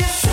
na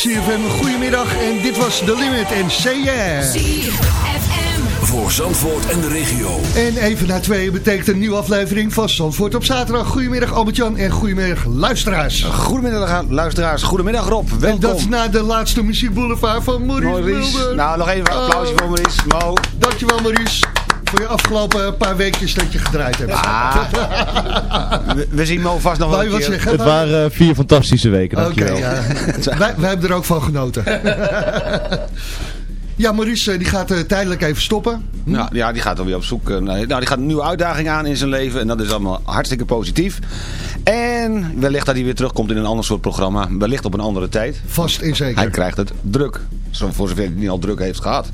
CFM. Goedemiddag en dit was The Limit en Say Yeah. Voor Zandvoort en de regio. En even na twee betekent een nieuwe aflevering van Zandvoort op zaterdag. Goedemiddag Albert-Jan en goedemiddag luisteraars. Goedemiddag luisteraars, goedemiddag Rob, welkom. En dat is na de laatste muziekboulevard van Maurice, Maurice. Nou, nog even een applausje voor Maurice. Mo. Dankjewel Maurice voor je afgelopen paar weekjes dat je gedraaid hebt. Ah, we, zien Mo vast nog wel een keer. Het waren uh, vier fantastische weken, dankjewel. Okay, ja. wij, wij hebben er ook van genoten. Ja, Maurice die gaat uh, tijdelijk even stoppen. Hm? Nou, ja, die gaat dan weer op zoek. Uh, nou, die gaat een nieuwe uitdaging aan in zijn leven. En dat is allemaal hartstikke positief. En wellicht dat hij weer terugkomt in een ander soort programma. Wellicht op een andere tijd. Vast in zeker. Hij krijgt het druk. Voor zover het niet al druk heeft gehad.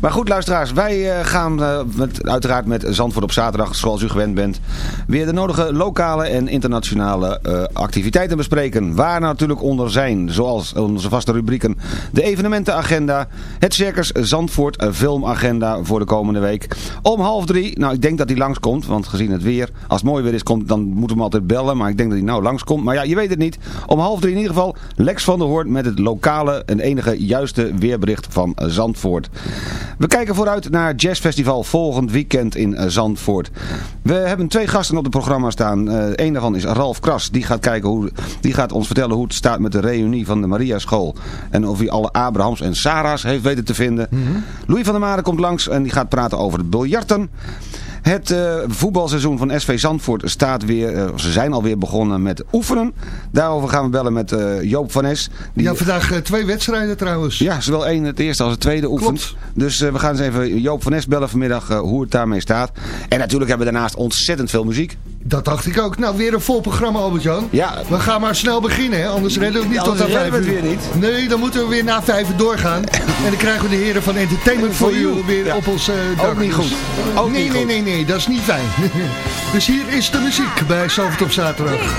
Maar goed, luisteraars. Wij uh, gaan uh, met, uiteraard met Zandvoort op zaterdag, zoals u gewend bent, weer de nodige lokale en internationale uh, activiteiten bespreken. Waar natuurlijk onder zijn, zoals onze vaste rubrieken, de evenementenagenda, het Circus Zandvoort filmagenda voor de komende week. Om half drie, nou ik denk dat hij langskomt, want gezien het weer, als het mooi weer is, komt, dan moeten we hem altijd bellen. Maar ik denk dat hij nou langskomt. Maar ja, je weet het niet. Om half drie in ieder geval Lex van der Hoorn met het lokale en enige juiste weerbericht van Zandvoort. We kijken vooruit naar het jazzfestival volgend weekend in eh, Zandvoort. We hebben twee gasten op het programma staan. Uh, een daarvan is Ralf Kras. Die gaat, kijken hoe, die gaat ons vertellen hoe het staat met de reunie van de Maria School. En of hij alle Abrahams en Sarah's heeft weten te vinden. Mm Louis van der Maren komt langs en die gaat praten over het biljarten. Het uh, voetbalseizoen van SV Zandvoort staat weer, uh, ze zijn alweer begonnen met oefenen. Daarover gaan we bellen met uh, Joop van Es. Die... Ja, vandaag twee wedstrijden trouwens. Ja, zowel één het eerste als het tweede oefent. Dus we gaan eens even Joop van Es bellen vanmiddag hoe het daarmee staat. En natuurlijk hebben we daarnaast ontzettend veel muziek. Dat dacht ik ook. Nou, weer een vol programma, Albert-Jan. Ja. We gaan maar snel beginnen, hè? anders redden we het niet tot aan vijf uur. weer niet. Nee, dan moeten we weer na vijf uur doorgaan. en dan krijgen we de heren van Entertainment for You weer op ons uh, dak. Ook niet goed. Ook nee, niet nee, goed. nee, nee, dat is niet fijn. dus hier is de muziek bij Zalvert op zaterdag.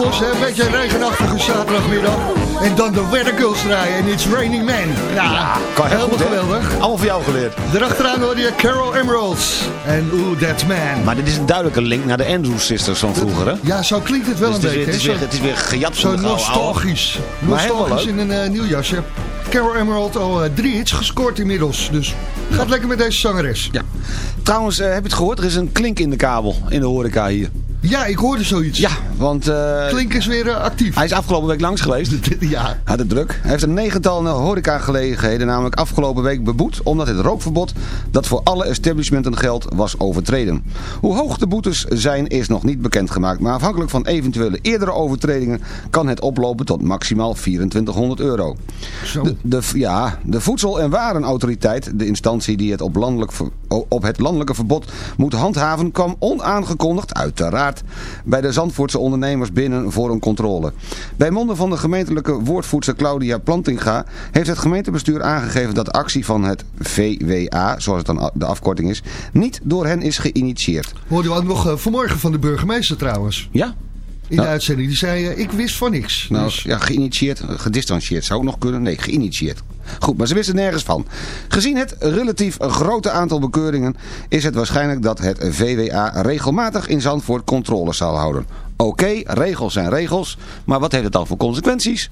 Vos. Hè? Een beetje een regenachtige zaterdagmiddag. En dan de Weather Girls draaien en It's Raining Man. Ja, ja kan heel helemaal geweldig. Allemaal voor jou geleerd. Daarachteraan hoor je Carol Emeralds en Ooh That Man. Maar dit is een duidelijke link naar de Andrews Sisters van vroeger, hè? Ja, zo klinkt het wel dus een beetje. Het is, weer, het is weer gejat Zo nostalgisch. Nostalgisch in een uh, nieuw jasje. Carol Emerald al uh, drie hits gescoord inmiddels. Dus gaat lekker met deze zangeres. Ja. Trouwens, uh, heb je het gehoord? Er is een klink in de kabel in de horeca hier. Ja, ik hoorde zoiets. Ja, want... Uh, Klink is weer uh, actief. Hij is afgelopen week langs geweest. ja. Had het druk. Hij heeft een negental horecagelegenheden namelijk afgelopen week beboet... omdat het rookverbod dat voor alle establishmenten geldt was overtreden. Hoe hoog de boetes zijn is nog niet bekendgemaakt... maar afhankelijk van eventuele eerdere overtredingen... kan het oplopen tot maximaal 2400 euro. Zo. De, de, ja, de Voedsel- en Warenautoriteit, de instantie die het op, landelijk, op het landelijke verbod moet handhaven... kwam onaangekondigd, uiteraard bij de Zandvoortse ondernemers binnen voor een controle. Bij monden van de gemeentelijke woordvoerster Claudia Plantinga heeft het gemeentebestuur aangegeven dat actie van het VWA, zoals het dan de afkorting is, niet door hen is geïnitieerd. Hoorde we ook nog uh, vanmorgen van de burgemeester trouwens. Ja? in de uitzending. Die zei, uh, ik wist van niks. Nou, dus... ja, geïnitieerd, gedistanceerd zou ook nog kunnen. Nee, geïnitieerd. Goed, maar ze wisten nergens van. Gezien het relatief grote aantal bekeuringen is het waarschijnlijk dat het VWA regelmatig in Zandvoort controle zal houden. Oké, regels zijn regels, maar wat heeft het dan voor consequenties?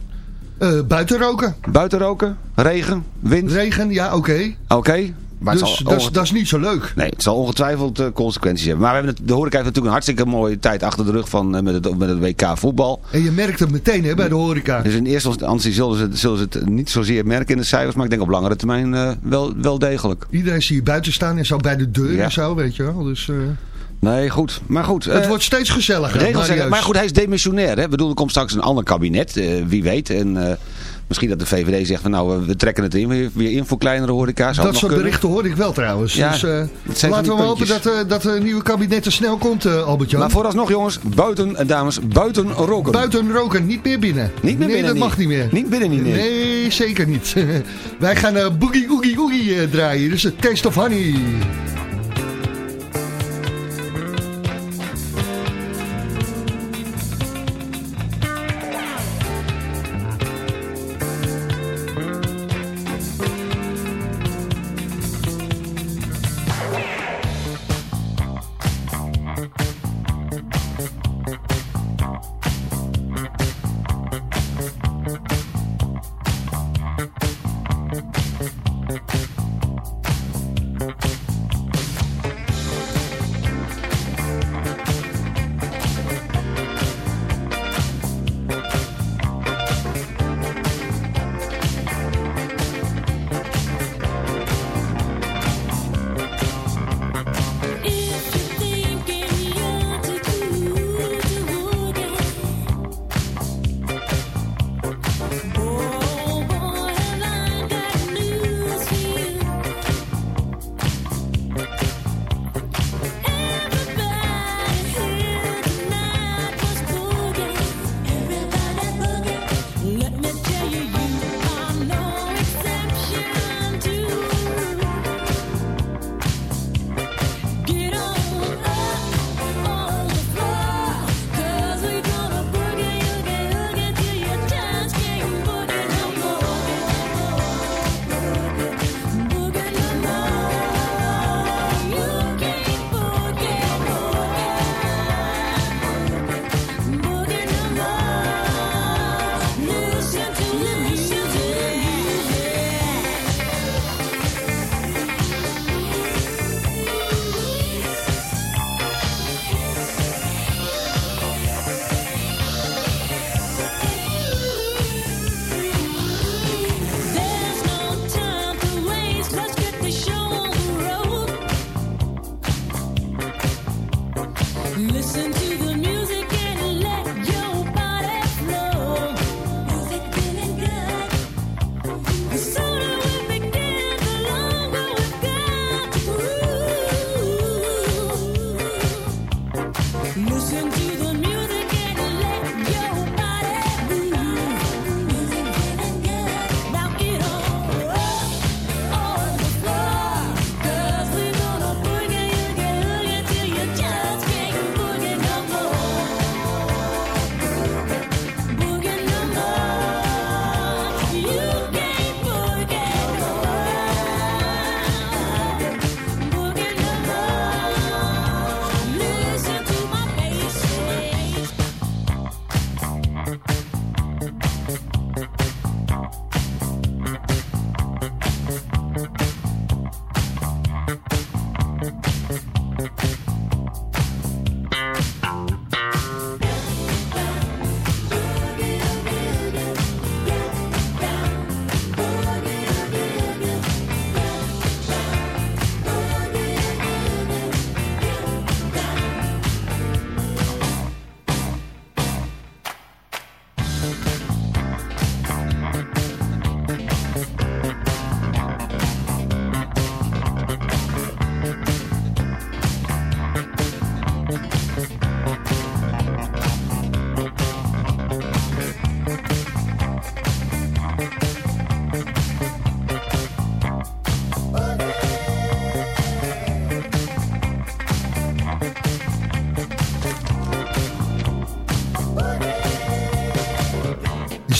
Uh, buiten roken. Buiten roken, regen, wind. Regen, ja, oké. Oké, maar dus dat, is, niet zo leuk. Nee, het zal ongetwijfeld uh, consequenties hebben. Maar we hebben het, de horeca heeft natuurlijk een hartstikke mooie tijd achter de rug van, uh, met, het, met het WK voetbal. En je merkt het meteen hè, bij de horeca. Dus in eerste instantie zullen ze, zullen ze het niet zozeer merken in de cijfers. Maar ik denk op langere termijn uh, wel, wel degelijk. Iedereen zie je buiten staan en zo bij de deur en zo, weet je wel. Dus, Nee, goed. Maar goed. Het wordt steeds gezelliger. Maar goed, hij is demissionair. Hè? Ik bedoel, er komt straks een ander kabinet. wie weet. En Misschien dat de VVD zegt van nou, we trekken het in, weer, weer in voor kleinere horeca. dat soort berichten hoor ik wel trouwens. Ja, dus uh, laten we hopen dat, uh, dat de nieuwe kabinet er snel komt, uh, Albert-Jan. Maar vooralsnog jongens, buiten, dames, buiten roken. Buiten roken, niet meer binnen. Niet meer nee, binnen. dat mag niet meer. Niet binnen niet meer. Nee, zeker niet. Wij gaan Boogie Oogie Oogie draaien, dus het Taste of Honey.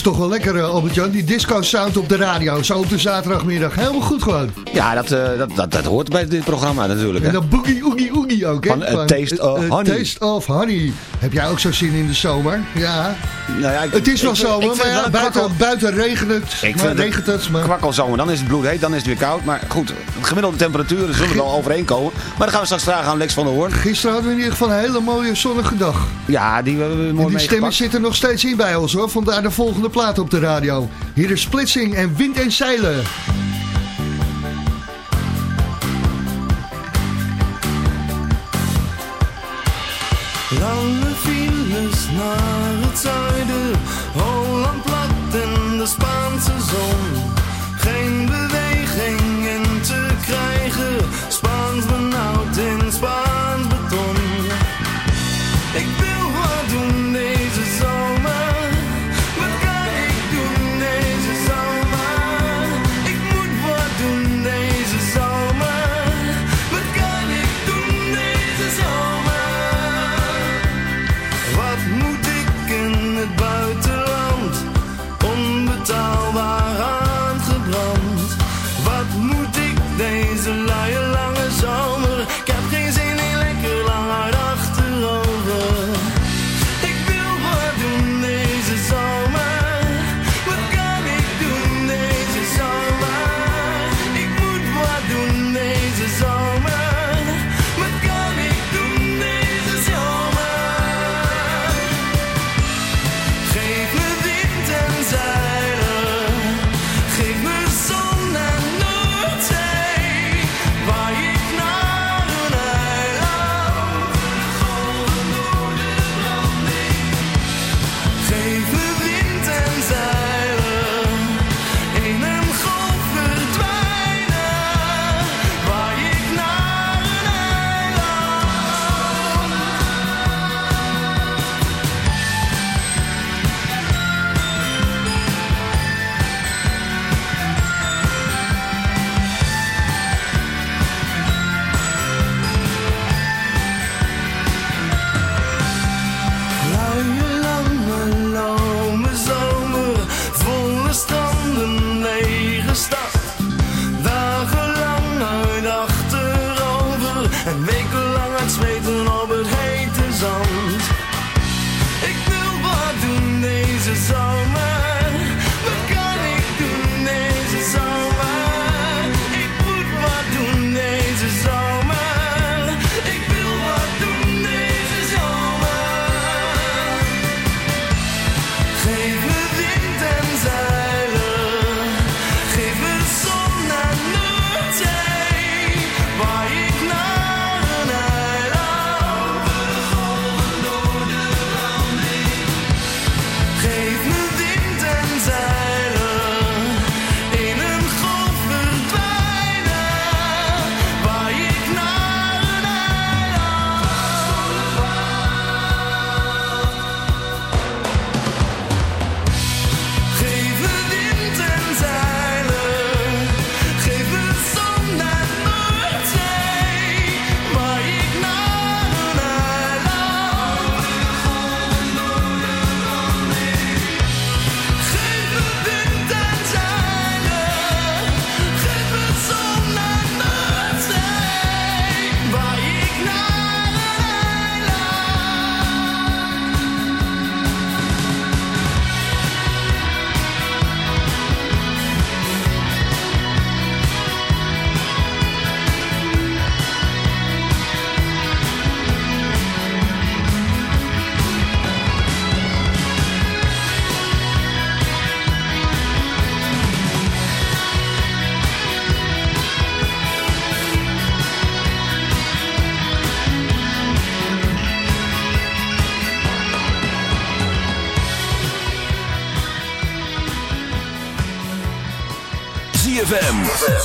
Toch wel lekker, uh, Albert-Jan. Die disco-sound op de radio, zo op de zaterdagmiddag. Helemaal goed gewoon. Ja, dat, uh, dat, dat, dat, hoort bij dit programma natuurlijk. Hè? En dan boogie, oogie, oogie ook, hè? Van, uh, Taste of Honey. Taste of Honey. Heb jij ook zo zin in de zomer? Ja. Nou ja ik, het is wel zomer, maar ja, buiten, buiten regent het. Ik maar regent het. Maar... Kwakkelzomer, dan is het bloedheet, dan is het weer koud. Maar goed, gemiddelde temperaturen zullen wel overeenkomen. Maar dan gaan we straks vragen aan Lex van der Hoorn. Gisteren hadden we in ieder geval een hele mooie zonnige dag. Ja, die hebben we mooi En die stemmen zitten nog steeds in bij ons hoor. Vandaar de volgende plaat op de radio. Hier is Splitsing en Wind en Zeilen.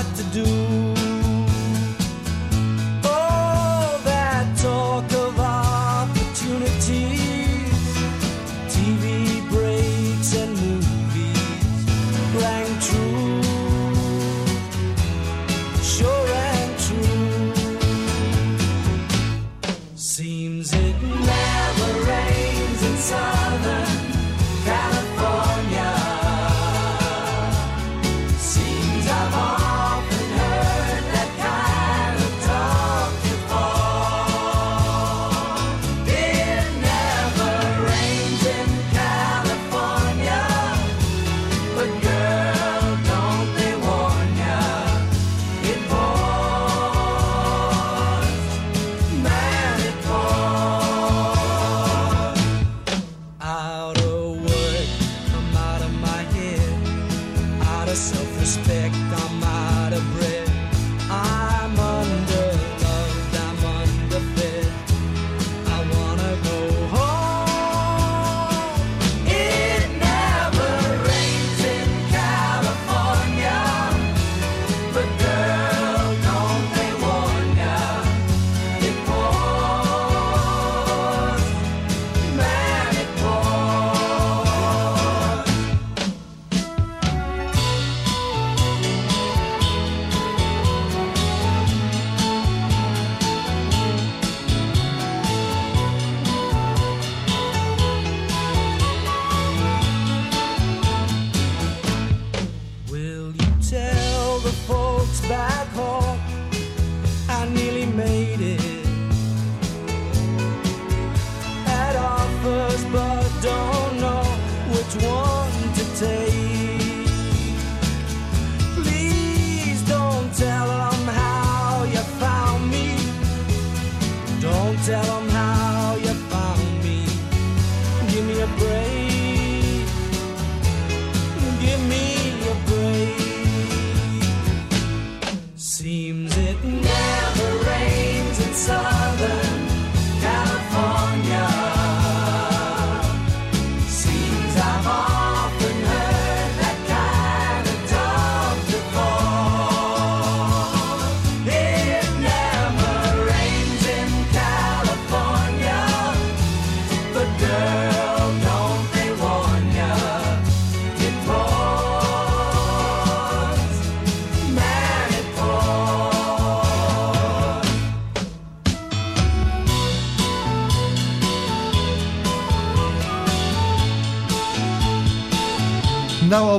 Seems it never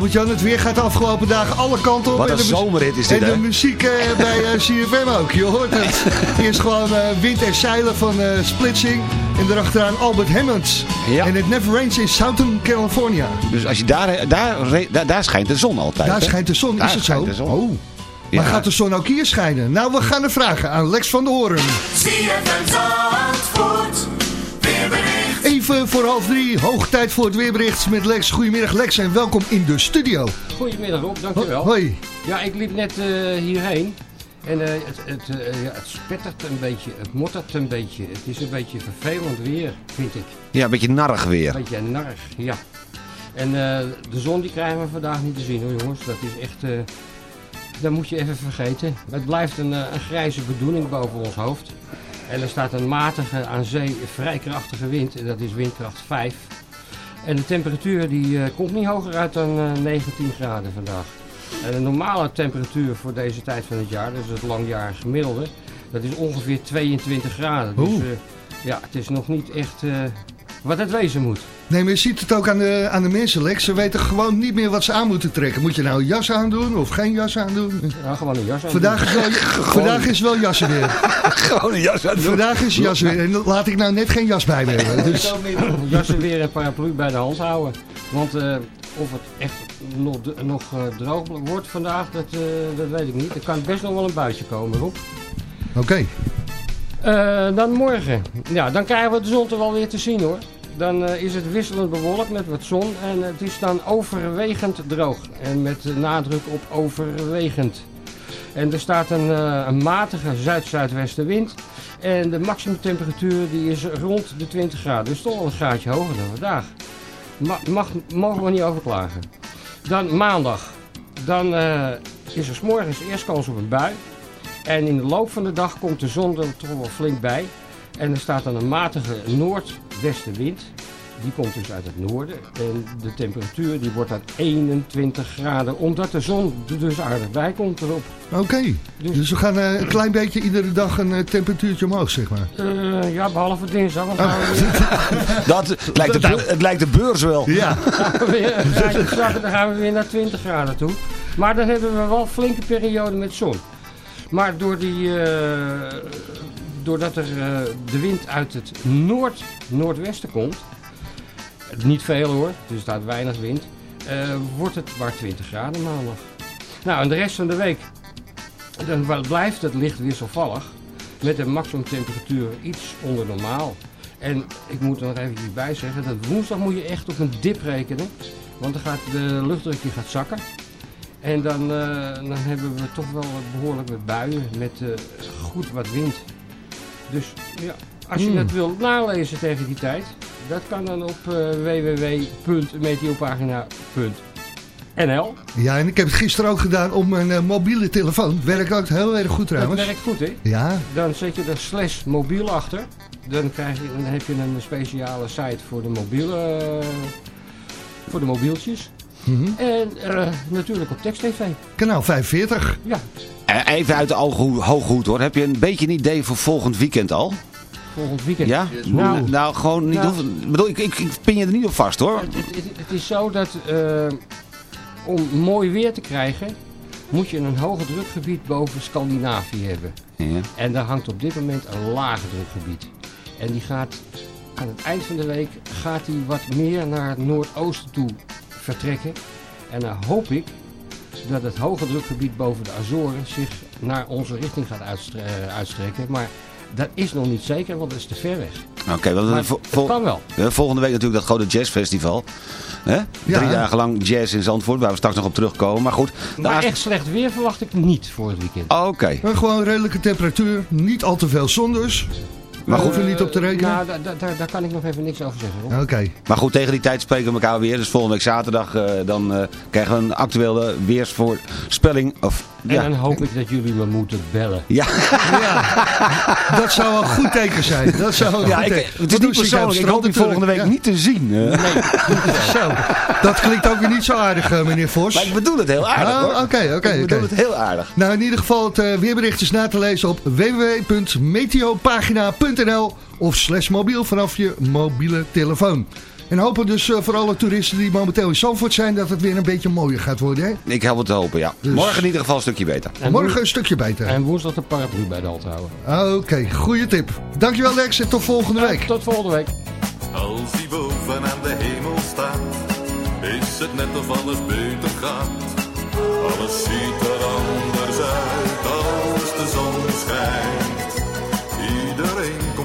Albert-Jan, het weer gaat de afgelopen dagen alle kanten op. Wat En een de zomerrit is dit, En de muziek eh, bij eh, CFM ook, je hoort het. Eerst gewoon eh, wind en zeilen van eh, Splitsing. En daarachteraan Albert Hammonds. Ja. En het Never Rains in Southern California. Dus als je daar, daar, daar, daar schijnt de zon altijd. Daar hè? schijnt de zon, Daar is het zo? de zon. Oh. Ja. Maar gaat de zon ook hier schijnen? Nou, we gaan er vragen aan Lex van der Hoorn. CFM Zandvoort. Even voor half drie, hoog tijd voor het weerbericht met Lex. Goedemiddag Lex en welkom in de studio. Goedemiddag Rob, dankjewel. Hoi. Ja, ik liep net eh, hierheen en eh, het, het, eh, ja, het spettert een beetje, het mottert een beetje. Het is een beetje vervelend weer, vind ik. Ja, een beetje narrig weer. Een beetje narig, ja. En eh, de zon die krijgen we vandaag niet te zien hoor jongens. Dat is echt, eh dat moet je even vergeten. Het blijft een, eh, een grijze bedoeling boven ons hoofd. En er staat een matige, aan zee vrij krachtige wind. En dat is windkracht 5. En de temperatuur die eh, komt niet hoger uit dan eh, 19 graden vandaag. En de normale temperatuur voor deze tijd van het jaar, dus het langjarig gemiddelde, dat is ongeveer 22 graden. Dus Oeh. eh, ja, het is nog niet echt eh, wat het wezen moet. Nee, maar je ziet het ook aan de, aan de mensen, Lex. Ze weten gewoon niet meer wat ze aan moeten trekken. Moet je nou een jas aandoen of geen jas aandoen? Ja, gewoon een jas aan. Vandaag is wel, vandaag is wel jassen weer. Gewoon een jas aan doen. Vandaag is jas weer. En laat ik nou net geen jas bij me hebben. Dus, jassen weer een paraplu bij de hand houden. Want eh, of het echt nog, nog eh, droog wordt vandaag, dat, eh, dat weet ik niet. Er kan best nog wel een buitje komen, Rob. Oké. Eh, dan morgen. Ja, dan krijgen we de zon er wel weer te zien hoor. Dan eh, is het wisselend bewolkt met wat zon en het is dan overwegend droog. En met nadruk op overwegend. En er staat een, eh, een matige zuid-zuidwestenwind. En de maximumtemperatuur die is rond de 20 graden. Dus toch wel een graadje hoger dan vandaag. Ma mag, mogen we niet over klagen. Dan maandag. Dan is er 's morgens eerst kans op een bui. En in de loop van de dag komt de zon er toch wel flink bij. En er staat dan een matige noordwestenwind. Die komt dus uit het noorden. En de temperatuur die wordt uit 21 graden. Omdat de zon er dus aardig bij komt erop. Oké. Dus- Dus we gaan eh, een klein beetje iedere dag een eh, temperatuurtje omhoog, zeg maar. Eh, ja, behalve dinsdag. Dan weer, Dat, het, lijkt de, het lijkt de beurs wel. Ja. Dan gaan we weer naar 20 graden toe. Maar dan hebben we wel een flinke periode met zon. Maar door die, eh, doordat er eh, de wind uit het noord-noordwesten komt, niet veel hoor, dus er staat weinig wind, eh, wordt het maar 20 graden maandag. Nou, en de rest van de week, dan blijft het licht wisselvallig, met een maximumtemperatuur iets onder normaal. En ik moet er nog eventjes bij zeggen, dat woensdag moet je echt op een dip rekenen, want dan gaat de luchtdruk gaat zakken. En dan, eh, dan hebben we toch wel behoorlijk wat buien met eh, goed wat wind. Dus ja, als je Hmm. het wilt nalezen tegen die tijd, dat kan dan op eh www.meteopagina.nl. ja, en ik heb het gisteren ook gedaan op mijn mobiele telefoon. Werkt ook heel erg goed Dat trouwens. werkt goed hè. Ja, Dan zet je er slash mobiel achter. Dan, krijg je, dan heb je een speciale site voor de mobiele, voor de mobieltjes. Mhm. En eh, natuurlijk op tekst-tv. kanaal 45. Ja, Eh, Even uit de hooghoed hoor. Heb je een beetje een idee voor volgend weekend al? volgend weekend. Ja? Nou, Nou, gewoon niet Nou. hoeven- ik bedoel, ik, ik, ik pin je er niet op vast hoor. Het, het, is zo dat eh, om mooi weer te krijgen, moet je een hoge drukgebied boven Scandinavië hebben. Ja. En daar hangt op dit moment een lage drukgebied. En die gaat aan het eind van de week gaat die wat meer naar het noordoosten toe vertrekken. En dan hoop ik dat het hoge drukgebied boven de Azoren zich naar onze richting gaat uitstre- eh, uitstrekken. Maar dat is nog niet zeker, want dat is te ver weg. Oké, we- het vol- kan wel. volgende week natuurlijk dat grote jazzfestival. Hè? Ja. Drie dagen lang jazz in Zandvoort, waar we straks nog op terugkomen. Maar goed, Maar echt slecht weer verwacht ik niet voor het weekend. Oké, Maar gewoon redelijke temperatuur, niet al te veel zon dus. Maar goed. hoeven we niet op te rekenen. Nou, da- da- daar, daar kan ik nog even niks over zeggen. hoor. Oké. maar goed, tegen die tijd spreken we elkaar weer. Dus volgende week zaterdag eh, dan eh, krijgen we een actuele weersvoorspelling. Of, En ja. dan hoop ik dat jullie me moeten bellen. Ja, Ja, dat zou een goed teken zijn. Dat zou een ja goed ik, teken. het is niet persoonlijk. Ik hoop je natuurlijk. volgende week Ja. niet te zien. eh. Zo, dat klinkt ook weer niet zo aardig, meneer Vos. Maar ik bedoel het heel aardig Oh, hoor. Oké, oké, ik bedoel het heel aardig. Nou, in ieder geval, het weerbericht is na te lezen op www.meteopagina.nl of slash mobiel vanaf je mobiele telefoon. En hopen dus eh, voor alle toeristen die momenteel in Zandvoort zijn, dat het weer een beetje mooier gaat worden. Hè? Ik help het te hopen, ja. Dus- Morgen in ieder geval een stukje beter. En Morgen woens- een stukje beter. En woensdag de paraplu bij de hand houden. Oké, goede tip. Dankjewel Lex en tot volgende week. Tot volgende week. Als hij boven aan de hemel staat, is het net of alles beter gaat. Alles ziet er anders uit als de zon schijnt.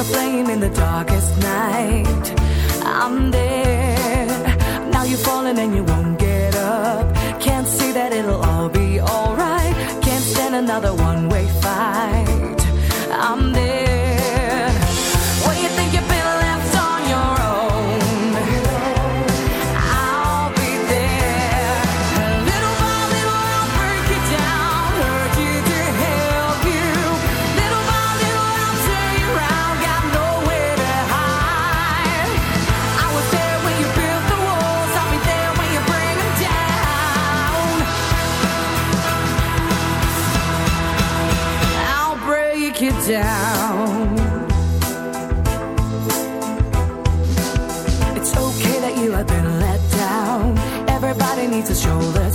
A flame in the darkest night. I'm there. Now you're falling and you won't get up. Can't see that it'll all be alright. Can't stand another one way fight. I'm there. Down. It's okay that you have been let down. Everybody needs a shoulder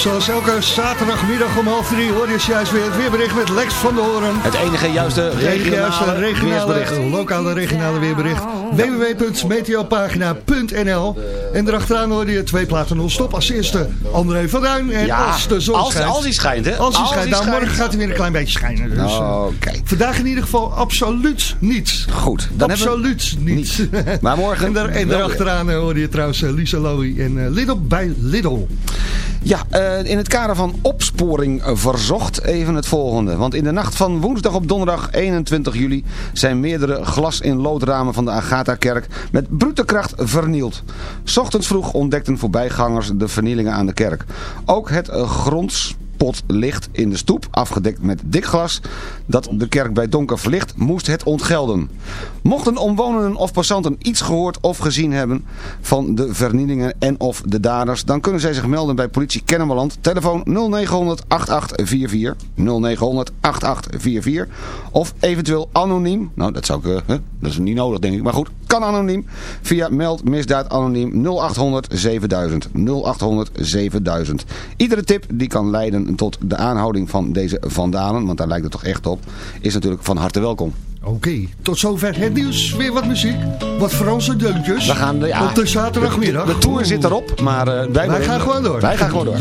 Zoals elke zaterdagmiddag om half drie hoor je juist weer het weerbericht met Lex van de Horen. Het enige juiste regionale, juiste regionale, weersbericht. lokale regionale weerbericht. www.meteopagina.nl En erachteraan hoorde je twee platen non-stop. Als eerste André van Duin en Ja, als de zon als, schijnt. als hij schijnt, hè? Als hij schijnt. Nou, morgen gaat hij weer een klein beetje schijnen. Dus, Oké, Vandaag in ieder geval absoluut niet. goed. Dan we... absoluut niet. Maar morgen En, daar, en daarachteraan eh, hoorde je trouwens eh, Lisa Lowy en Lidl bij Lidl. Ja, eh, in het kader van opsporing verzocht even het volgende. Want in de nacht van woensdag op donderdag 21 juli zijn meerdere glas in loodramen van de Agatha-kerk met brute kracht vernield. Ochtends vroeg ontdekten voorbijgangers de vernielingen aan de kerk. Ook het grondspot ligt in de stoep, afgedekt met dik glas, dat de kerk bij donker verlicht, moest het ontgelden. Mochten omwonenden of passanten iets gehoord of gezien hebben van de vernielingen en of de daders, dan kunnen zij zich melden bij politie Kennemerland. Telefoon 0900 8844 0900 8844 of eventueel anoniem. Nou, dat zou ik, eh, dat is niet nodig denk ik, maar goed, kan anoniem via meld misdaad anoniem 0800 7000 0800 7000. Iedere tip die kan leiden tot de aanhouding van deze vandalen, want daar lijkt het toch echt op, is natuurlijk van harte welkom. Oké, tot zover het nieuws. Weer wat muziek. Wat Franse deuntjes. We gaan, ja, Op de zaterdagmiddag. De, de tour zit erop, maar eh, wij, Wij gaan gewoon door. Wij gaan gewoon door.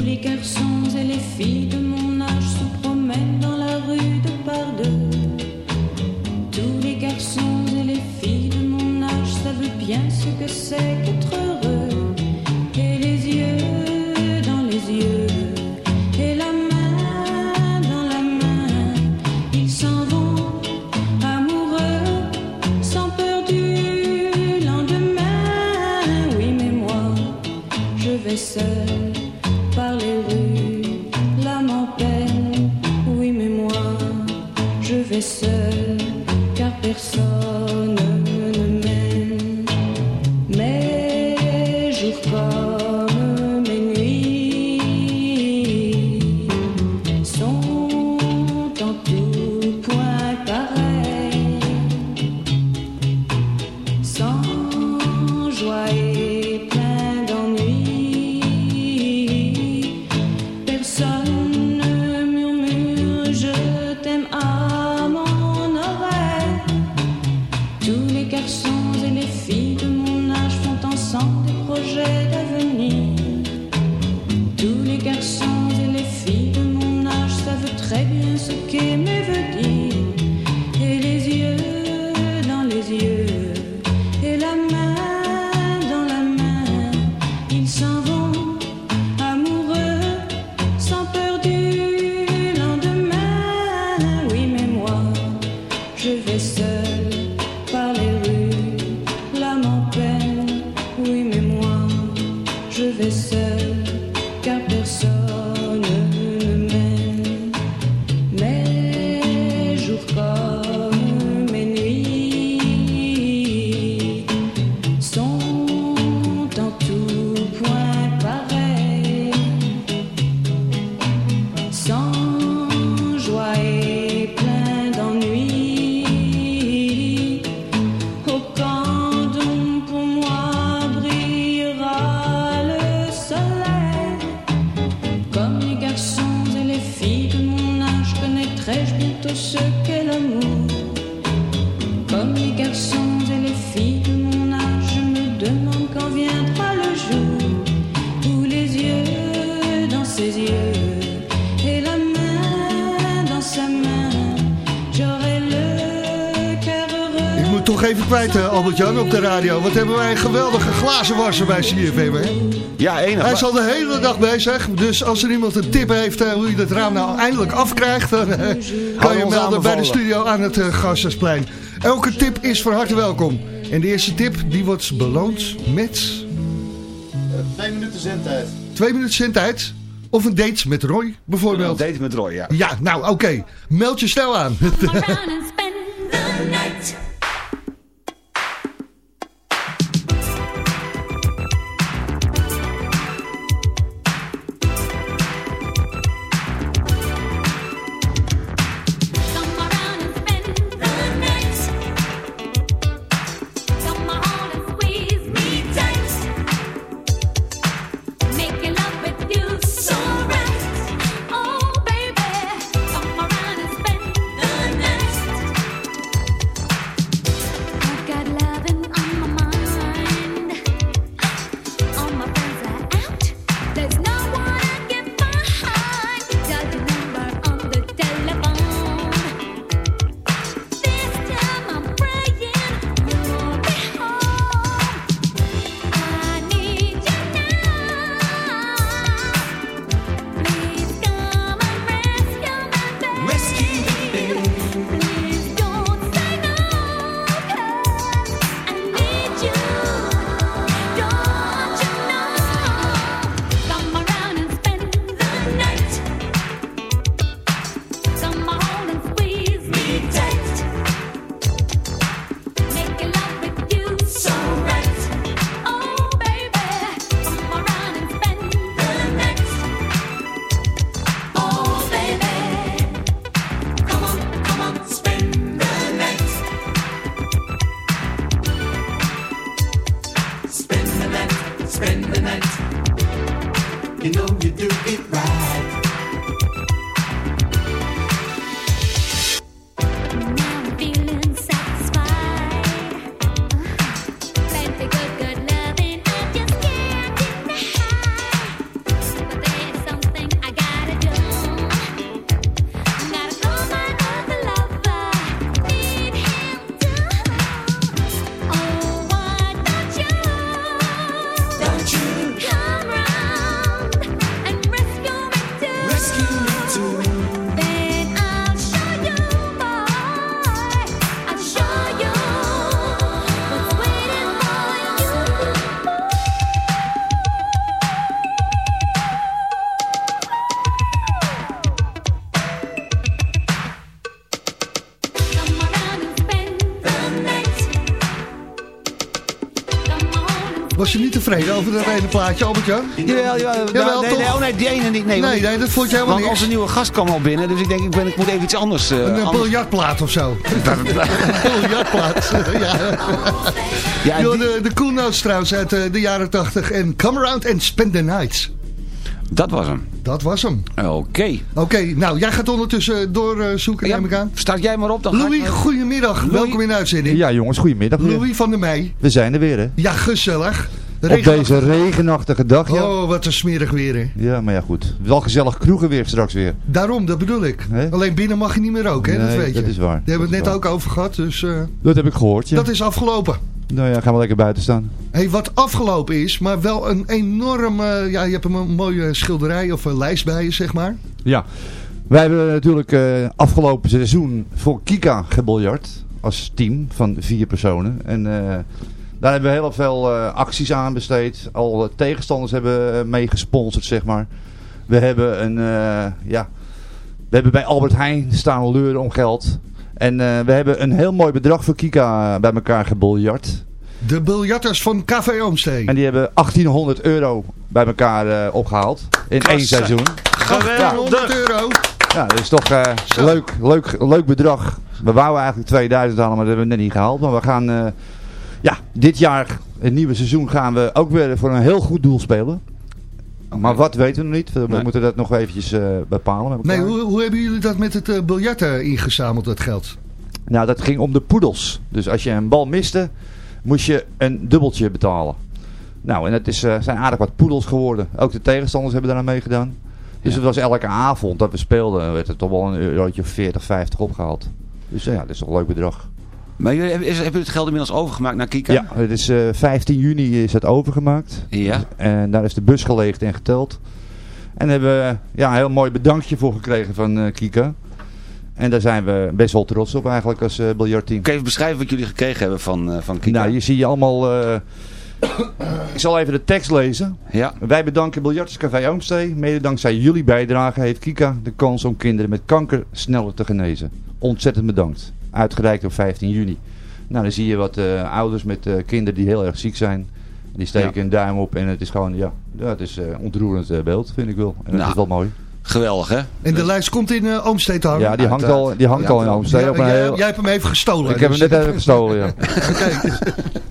Eh, Albert-Jan, op de radio. Wat hebben wij een geweldige glazenwasser bij CFM, hè? Ja, enig. Hij is al de hele dag bezig. Dus als er iemand een tip heeft eh, hoe je dat raam nou eindelijk afkrijgt... dan eh, kan je melden bij de studio aan het uh, Gasthuisplein. Elke tip is van harte welkom. En de eerste tip die wordt beloond met... Twee minuten zendtijd. Twee minuten zendtijd. Of een date met Roy, bijvoorbeeld. Date met Roy, ja. Ja, nou oké. Meld je snel aan. Was je niet tevreden over dat ene plaatje, Albert-Jan? Jawel, jawel. Jawel, nee, oh nee, die ene niet. Nee, Nee, want- nee, dat vond je helemaal Want niks. onze nieuwe gast kwam al binnen, dus ik denk, ik, ben, ik moet even iets anders... eh, Een anders- biljartplaat of zo. Een biljartplaat. ja. Ja, Yo, de, de Cool Notes trouwens uit eh, de jaren 80. En Come Around and Spend the Nights. Dat was hem. Dat was hem. Oké. Oké, nou, jij gaat ondertussen doorzoeken, Ja, neem ik aan. Start jij maar op dan. ga ik Louis, maar- goedemiddag. Welkom in de uitzending. Ja jongens, goedemiddag weer. Louis van der Meij. We zijn er weer hè. Ja, gezellig. Op deze regenachtige dag, ja. Oh, wat een smerig weer, hè. Ja, maar ja goed. Wel gezellig kroegen weer straks weer. Daarom, dat bedoel ik. Hè? Alleen binnen mag je niet meer roken, hè? dat weet je. dat is waar. Daar hebben we het net ook over gehad, dus eh, Dat heb ik gehoord, ja. dat is afgelopen. Nou ja, gaan we lekker buiten staan. Hey, wat afgelopen is, maar wel een enorm... eh, ja, je hebt een mooie schilderij of een lijst bij je, zeg maar. Ja. Wij hebben natuurlijk eh, afgelopen seizoen voor Kika gebiljard. Als team van vier personen. En eh, daar hebben we heel veel acties aan besteed. Al tegenstanders hebben meegesponsord, zeg maar. We hebben een, ja... We hebben bij Albert Heijn staan leuren om geld. En eh, we hebben een heel mooi bedrag voor Kika bij elkaar gebiljard. De biljarters van Café Oomstee. En die hebben 1800 euro bij elkaar eh, opgehaald. In één seizoen. 100 euro. Ja, dat is toch eh Zo. leuk, leuk, leuk bedrag. We wouden eigenlijk 2000 halen, maar dat hebben we net niet gehaald. Maar we gaan, eh, ja, dit jaar, het nieuwe seizoen, gaan we ook weer voor een heel goed doel spelen. Maar wat weten we nog niet. We Nee. moeten dat nog eventjes eh, bepalen. Nee, hoe, hoe hebben jullie dat met het eh, biljart eh, ingezameld, dat geld? Nou, dat ging om de poedels. Dus als je een bal miste, moest je een dubbeltje betalen. Nou, en het is, eh, zijn aardig wat poedels geworden. Ook de tegenstanders hebben daaraan meegedaan. Dus Ja. het was elke avond dat we speelden, werd er toch wel een eurotje of 40, 50 opgehaald. Dus ja, dat is toch een leuk bedrag. Maar jullie, hebben, het geld inmiddels overgemaakt naar Kika? Ja, het is eh, 15 juni is het overgemaakt. Ja. En daar is de bus geleegd en geteld. En daar hebben we ja, een heel mooi bedankje voor gekregen van eh, Kika. En daar zijn we best wel trots op eigenlijk als eh biljartteam. Kun je even beschrijven wat jullie gekregen hebben van, eh, van Kika? Nou, je ziet je allemaal... eh, ik zal even de tekst lezen. Ja. Wij bedanken Biljarterscafé Oomstee. Mede dankzij jullie bijdrage heeft Kika de kans om kinderen met kanker sneller te genezen. Ontzettend bedankt. Uitgereikt op 15 juni. Nou, dan zie je wat eh, ouders met eh, kinderen die heel erg ziek zijn. Die steken Ja. een duim op en het is gewoon, ja, het is een ontroerend beeld, vind ik wel. En dat Nou. is wel mooi. Geweldig, hè? En de lijst komt in uh, Oomstee te hangen? Ja, die hangt uiteraard. al, die hangt Ja, al in Oomstee. Ja, op een jij, heel- jij hebt hem even gestolen. Ik heb hem net even gestolen, ja.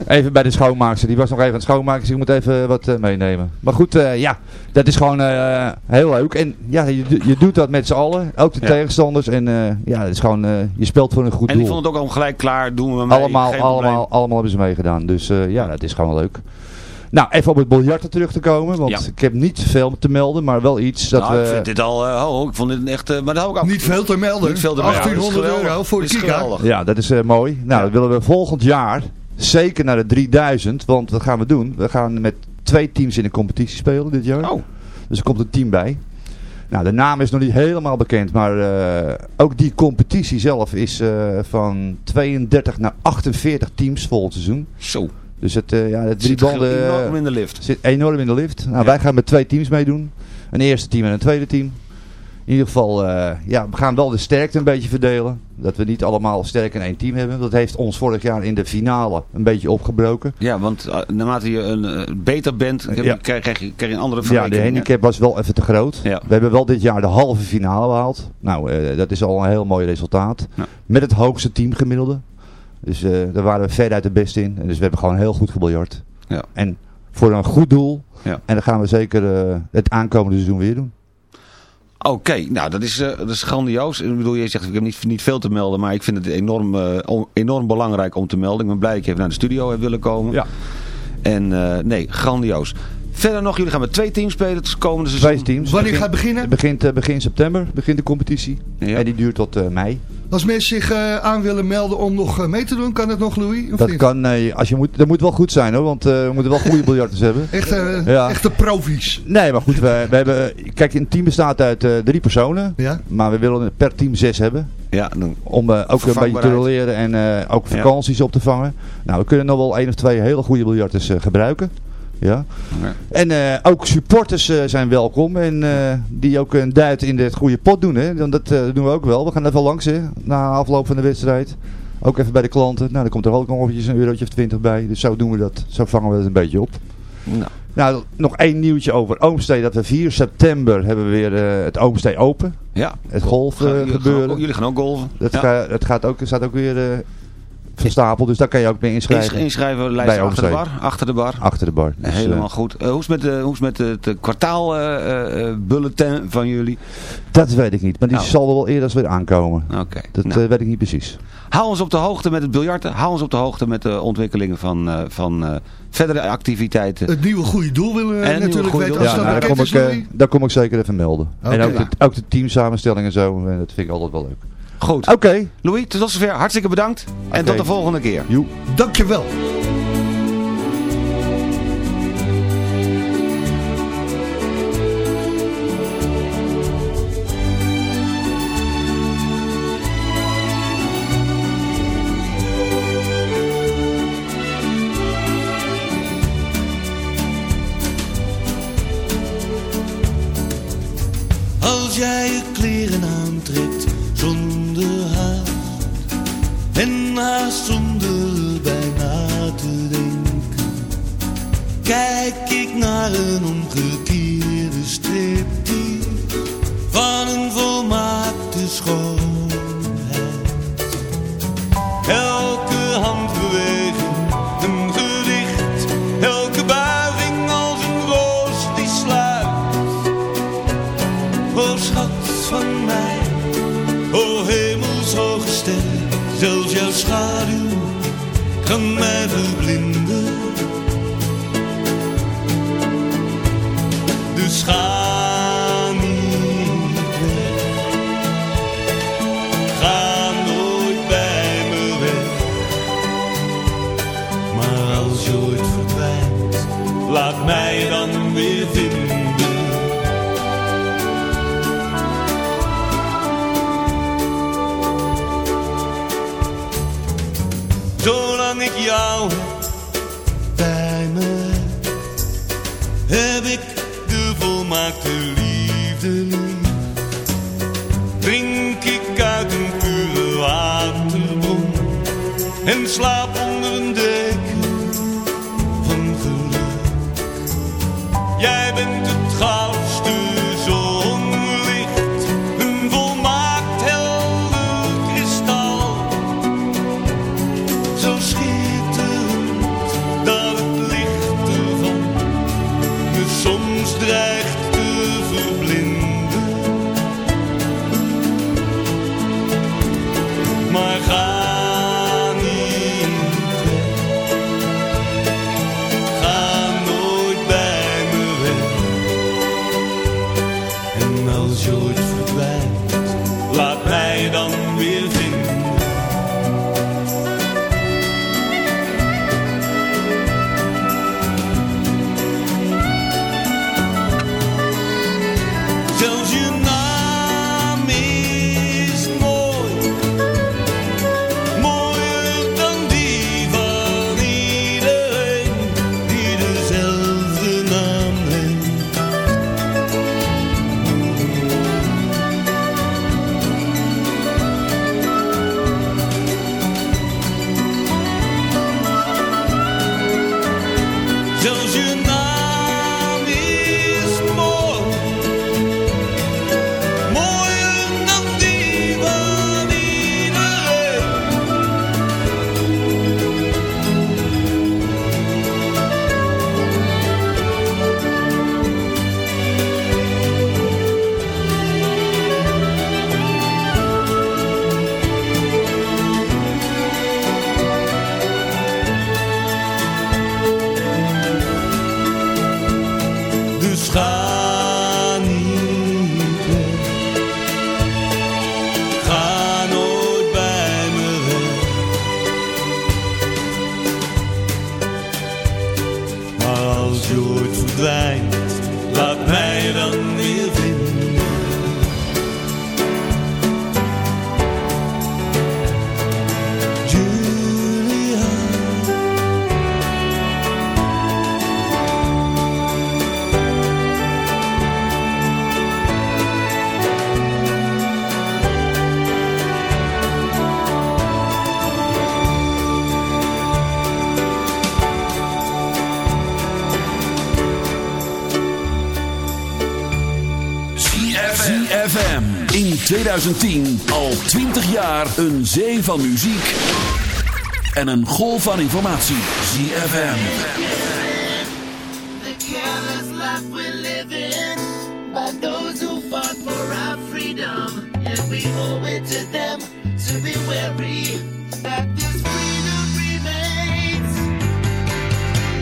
Even bij de schoonmaakster. Die was nog even aan het schoonmaken, dus ik moet even wat eh, meenemen. Maar goed, eh, ja, dat is gewoon eh, heel leuk. En ja, je, je doet dat met z'n allen. Ook de Ja. tegenstanders. En eh, ja, het is gewoon, eh, je speelt voor een goed En die doel. vonden het ook al gelijk klaar, doen we mee. allemaal, geen probleem. allemaal, allemaal hebben ze meegedaan. Dus eh, ja, dat is gewoon leuk. Nou, even op het biljarten terug te komen. Want Ja. ik heb niet veel te melden, maar wel iets dat nou, we... ik vind dit al, eh, oh, ik vond dit echt, eh, maar dat hou ik ook. Niet veel te melden. Niet veel te melden. 1800 Dat is geweldig. euro voor de Kika. Ja, dat is eh, mooi. Nou, Ja. dat willen we volgend jaar zeker naar de 3000. Want wat gaan we doen? We gaan met twee teams in de competitie spelen dit jaar. Oh, Dus er komt een team bij. Nou, de naam is nog niet helemaal bekend. Maar eh, ook die competitie zelf is eh, van 32 naar 48 teams volgend seizoen. zo. Dus het, eh, ja, Het drie zit banden eh, enorm in de lift. zit enorm in de lift. Nou, Ja. wij gaan met twee teams meedoen. Een eerste team en een tweede team. In ieder geval, eh, ja, we gaan wel de sterkte een beetje verdelen. Dat we niet allemaal sterk in één team hebben. Dat heeft ons vorig jaar in de finale een beetje opgebroken. Ja, want eh, naarmate je een eh, beter bent, heb Ja. krijg, krijg je, krijg je een andere Ja, vergelijking. de handicap was wel even te groot. Ja. We hebben wel dit jaar de halve finale behaald. Nou, eh, dat is al een heel mooi resultaat. Ja. Met het hoogste teamgemiddelde. Dus eh, daar waren we veruit de beste in. En dus we hebben gewoon heel goed gebiljard. Ja. En voor een goed doel. Ja. En dat gaan we zeker eh, het aankomende seizoen weer doen. Oké, nou dat is, eh, dat is grandioos. Ik bedoel, je zegt ik heb niet, niet veel te melden, maar ik vind het enorm, enorm belangrijk om te melden. Ik ben blij dat je even naar de studio hebt willen komen. Ja. En eh, nee, grandioos. Verder nog, jullie gaan met twee teams spelen het komende seizoen. Twee teams. Wanneer Begin- gaat het beginnen? Het begint begin september, begint de competitie. Ja. En die duurt tot eh, mei. Als mensen zich eh, aan willen melden om nog eh, mee te doen, kan het nog, Louis? Dat niet? kan, nee, als je moet, dat moet wel goed zijn hoor, want eh, we moeten wel goede biljarters hebben. Echte, Ja. echte profies. Nee, maar goed, we, we hebben, kijk, een team bestaat uit eh, drie personen. Ja? Maar we willen per team zes hebben. Ja, Om eh, ook een beetje te roleren en eh, ook vakanties op te vangen. Nou, we kunnen nog wel één of twee hele goede biljarters eh, gebruiken. Ja. Ja. En eh, ook supporters eh, zijn welkom. En eh, die ook een duit in de goede pot doen. Hè. Dan, Dat doen we ook wel. We gaan even langs hè, na afloop van de wedstrijd. Ook even bij de klanten. Nou, dan komt er ook nog eventjes een eurotje of twintig bij. Dus zo doen we dat. Zo vangen we het een beetje op. nou, Nou, nog één nieuwtje over Oomstee. Dat we 4 september hebben we weer het Oomstee open. ja. Het golf Gaan- jullie, gaan gebeuren. ook, jullie gaan ook golven. Dat, Ja. ga- dat gaat ook, staat ook weer verstapeld. Dus daar kan je ook mee Insch- inschrijven. Inschrijven lijst Bij achter de bar. Achter de bar. Achter de bar. Dus, Helemaal eh, goed. Eh, hoe is het met, de, hoe is het met het eh, kwartaalbulletin van jullie? dat weet ik niet. Maar die Nou. zal er wel eerder weer aankomen. Oké. Dat nou. eh, weet ik niet precies. Hou ons op de hoogte met het biljarten. Hou ons op de hoogte met de ontwikkelingen van, eh, van eh, verdere activiteiten. Het nieuwe goede doel willen we En natuurlijk weten doel. als Ja, dat nou, daar, kom ik, daar kom ik zeker even melden. En ook de, ook de teamsamenstelling en zo. Dat vind ik altijd wel leuk. Goed. Oké. Louis, tot zover. Hartstikke bedankt. En tot de volgende keer. Dankjewel. 2010 al 20 jaar een zee van muziek en een golf van informatie. ZFM. The careless.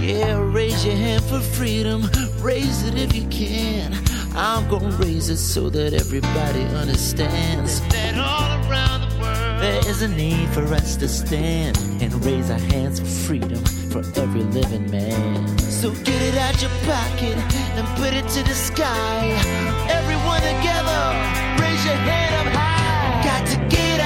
Yeah, raise your hand for freedom. Raise it if you can. I'm gonna raise it so that everybody understands that all around the world there is a need for us to stand and raise our hands for freedom for every living man. So get it out your pocket and put it to the sky. Everyone together, raise your hand up high. Got to get up,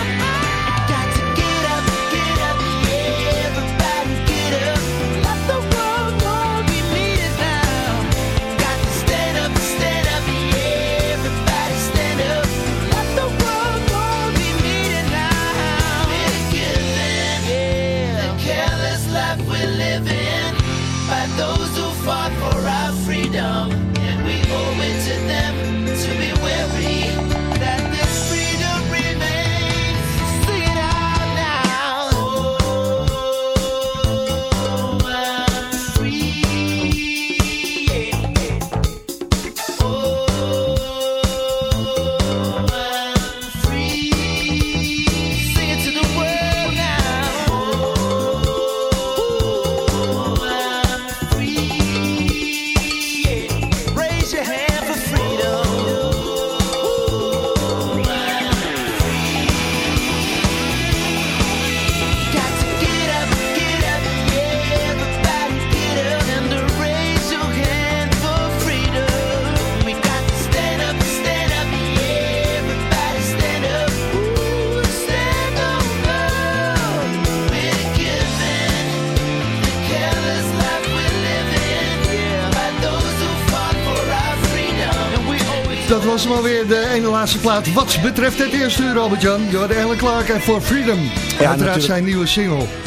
was hem alweer de ene laatste plaat. Wat betreft het eerste uur, Albert-Jan. Jordan Ellen Clark en For Freedom. Uiteraard natuurlijk. zijn nieuwe single.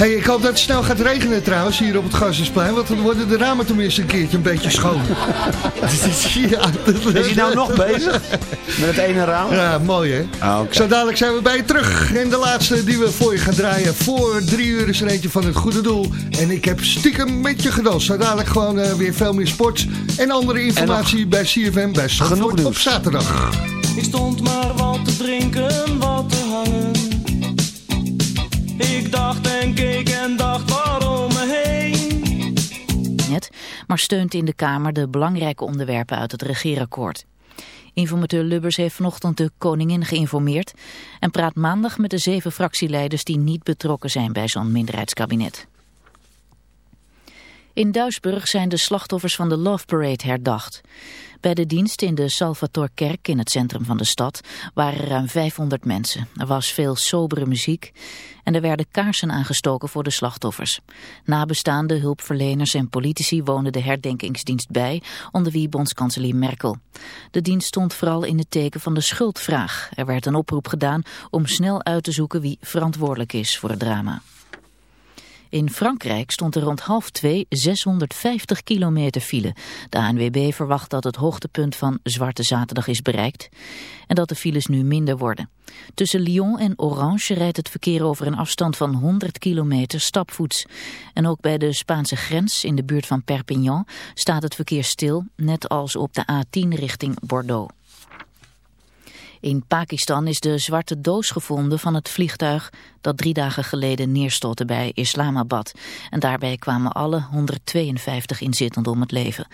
Hey, ik hoop dat het snel gaat regenen trouwens hier op het Gassersplein. Want dan worden de ramen tenminste een keertje een beetje schoon. ja, dat- Is hij nou nog bezig met het ene raam? Ja, mooi hè. Ah. Zo dadelijk zijn we bij je terug. En de laatste die we voor je gaan draaien. Voor drie uur is er eentje van het goede doel. En ik heb stiekem met je gedanst. Zo dadelijk gewoon eh, weer veel meer sport. En andere informatie bij CFM bij Zandvoort nieuws. op zaterdag. Ik stond maar wat te drinken, wat te en keek en waarom me net, maar steunt in de Kamer de belangrijke onderwerpen uit het regeerakkoord. Informateur Lubbers heeft vanochtend de koningin geïnformeerd en praat maandag met de zeven fractieleiders die niet betrokken zijn bij zo'n minderheidskabinet. In Duisburg zijn de slachtoffers van de Love Parade herdacht. Bij de dienst in de Salvatorkerk in het centrum van de stad waren ruim 500 mensen. Er was veel sobere muziek en er werden kaarsen aangestoken voor de slachtoffers. Nabestaanden, hulpverleners en politici woonden de herdenkingsdienst bij, onder wie bondskanselier Merkel. De dienst stond vooral in het teken van de schuldvraag. Er werd een oproep gedaan om snel uit te zoeken wie verantwoordelijk is voor het drama. In Frankrijk stond er rond half twee 650 kilometer file. De ANWB verwacht dat het hoogtepunt van Zwarte Zaterdag is bereikt en dat de files nu minder worden. Tussen Lyon en Orange rijdt het verkeer over een afstand van 100 kilometer stapvoets. En ook bij de Spaanse grens in de buurt van Perpignan staat het verkeer stil, net als op de A10 richting Bordeaux. In Pakistan is de zwarte doos gevonden van het vliegtuig dat drie dagen geleden neerstortte bij Islamabad. En daarbij kwamen alle 152 inzittenden om het leven.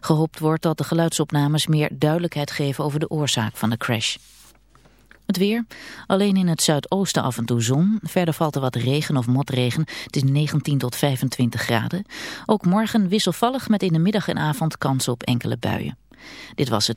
Gehoopt wordt dat de geluidsopnames meer duidelijkheid geven over de oorzaak van de crash. Het weer. Alleen in het zuidoosten af en toe zon. Verder valt er wat regen of motregen. Het is 19 tot 25 graden. Ook morgen wisselvallig met in de middag en avond kans op enkele buien. Dit was het.